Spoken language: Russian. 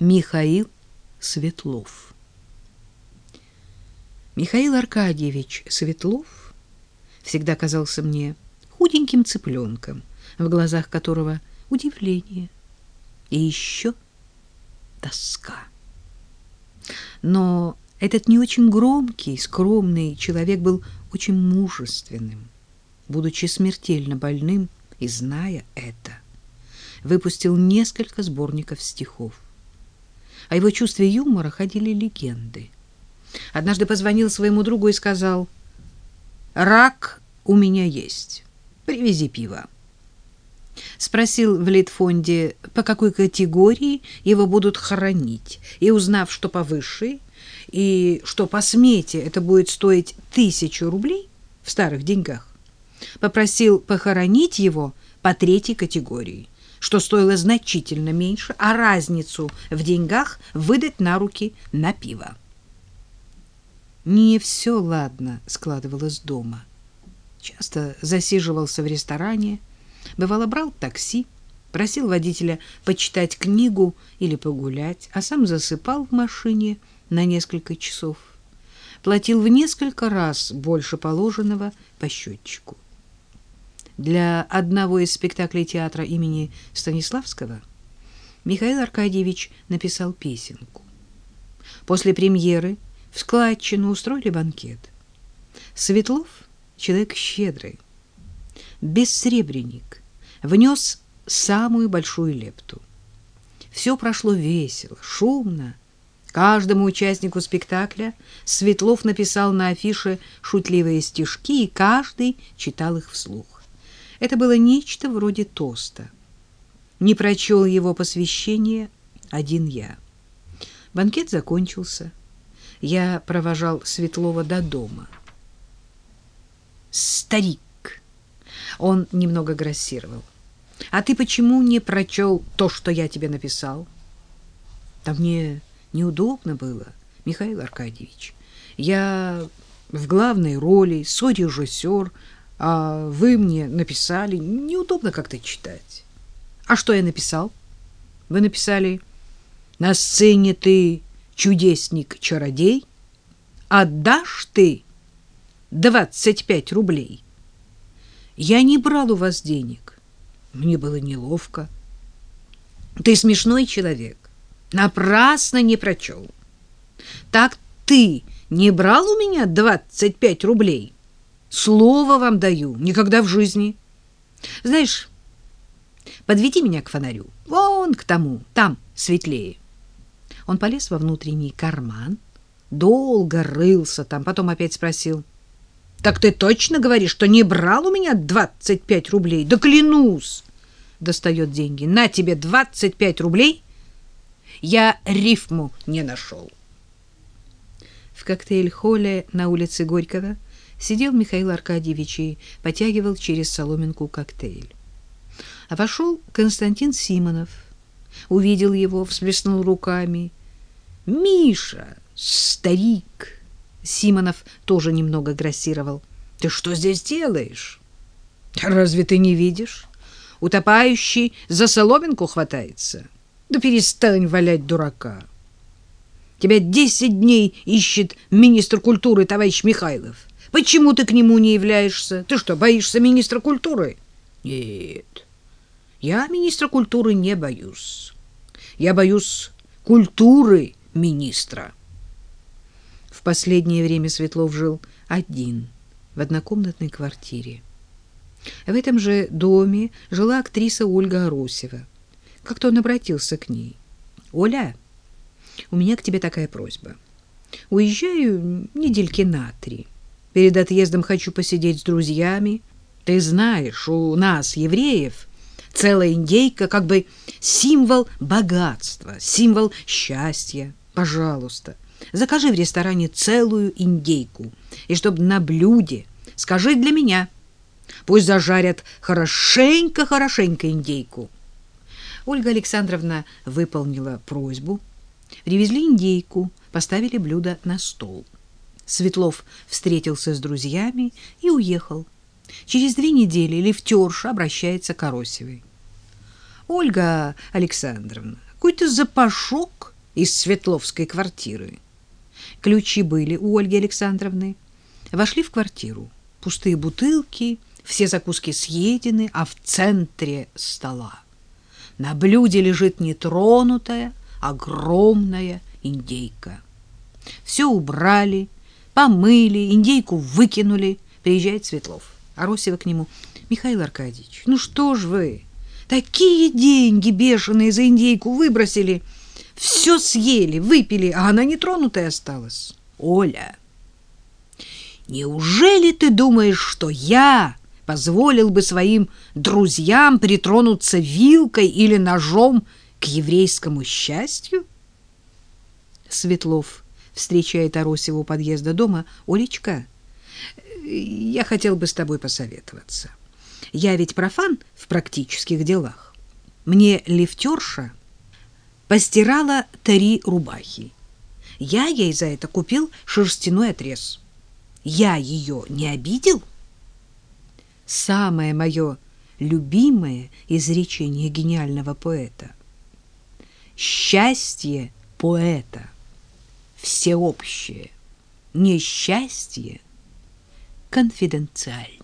Михаил Светлов. Михаил Аркадьевич Светлов всегда казался мне худеньким цыпленком, в глазах которого удивление и еще тоска. Но этот не очень громкий, скромный человек был очень мужественным, будучи смертельно больным и зная это. Выпустил несколько сборников стихов. О его чувстве юмора ходили легенды. Однажды позвонил своему другу и сказал, «Рак у меня есть. Привези пиво». Спросил в Литфонде, по какой категории его будут хоронить, и, узнав, что по высшей, и что по смете это будет стоить тысячу рублей в старых деньгах, попросил похоронить его по третьей категории что стоило значительно меньше, а разницу в деньгах выдать на руки на пиво. Не все ладно складывалось дома. Часто засиживался в ресторане, бывало брал такси, просил водителя почитать книгу или погулять, а сам засыпал в машине на несколько часов. Платил в несколько раз больше положенного по счетчику для одного из спектаклей театра имени Станиславского Михаил Аркадьевич написал песенку. После премьеры в складчину устроили банкет. Светлов — человек щедрый, бессребренник, внес самую большую лепту. Все прошло весело, шумно. Каждому участнику спектакля Светлов написал на афише шутливые стишки, и каждый читал их вслух. Это было нечто вроде тоста. Не прочел его посвящение один я. Банкет закончился. Я провожал Светлова до дома. «Старик!» Он немного грассировал. «А ты почему не прочел то, что я тебе написал?» «Да мне неудобно было, Михаил Аркадьевич. Я в главной роли, сорежиссер, а вы мне написали. Неудобно как-то читать. А что я написал? Вы написали «На сцене ты чудесник-чародей, отдашь ты двадцать пять рублей». Я не брал у вас денег. Мне было неловко. Ты смешной человек. Напрасно не прочел. Так ты не брал у меня двадцать пять рублей? Слово вам даю, никогда в жизни. Знаешь, подведи меня к фонарю. Вон к тому, там светлее. Он полез во внутренний карман, долго рылся там, потом опять спросил. Так ты точно говоришь, что не брал у меня двадцать пять рублей? Да клянусь! Достает деньги. На тебе двадцать пять рублей? Я рифму не нашел. В коктейль-холле на улице Горького сидел Михаил Аркадьевич и потягивал через соломинку коктейль. А вошел Константин Симонов. Увидел его, всплеснул руками. «Миша, старик!» Симонов тоже немного грассировал. «Ты что здесь делаешь?» «Разве ты не видишь? Утопающий за соломинку хватается. Да перестань валять дурака!» Тебя десять дней ищет министр культуры товарищ Михайлов. Почему ты к нему не являешься? Ты что, боишься министра культуры? Нет. Я министра культуры не боюсь. Я боюсь культуры министра. В последнее время Светлов жил один в однокомнатной квартире. В этом же доме жила актриса Ольга Арусева. Как-то он обратился к ней. «Оля, у меня к тебе такая просьба. Уезжаю недельки на три. Перед отъездом хочу посидеть с друзьями. Ты знаешь, у нас, евреев, целая индейка как бы символ богатства, символ счастья. Пожалуйста, закажи в ресторане целую индейку. И чтобы на блюде скажи для меня. Пусть зажарят хорошенько-хорошенько индейку. Ольга Александровна выполнила просьбу. Привезли индейку, поставили блюдо на стол. Светлов встретился с друзьями и уехал. Через две недели лифтерша обращается к Аросевой. «Ольга Александровна, какой-то запашок из Светловской квартиры. Ключи были у Ольги Александровны. Вошли в квартиру. Пустые бутылки, все закуски съедены, а в центре стола на блюде лежит нетронутая, огромная индейка. Все убрали, помыли, индейку выкинули. Приезжает Светлов. Аросева к нему. Михаил Аркадьевич, ну что ж вы, такие деньги бешеные за индейку выбросили. Все съели, выпили, а она нетронутая осталась. Оля, неужели ты думаешь, что я позволил бы своим друзьям притронуться вилкой или ножом к еврейскому счастью? Светлов встречает Аросева у подъезда дома. «Олечка, я хотел бы с тобой посоветоваться. Я ведь профан в практических делах. Мне лифтерша постирала три рубахи. Я ей за это купил шерстяной отрез. Я ее не обидел?» самое мое любимое изречение гениального поэта. Счастье поэта всеобщее, несчастье конфиденциальное.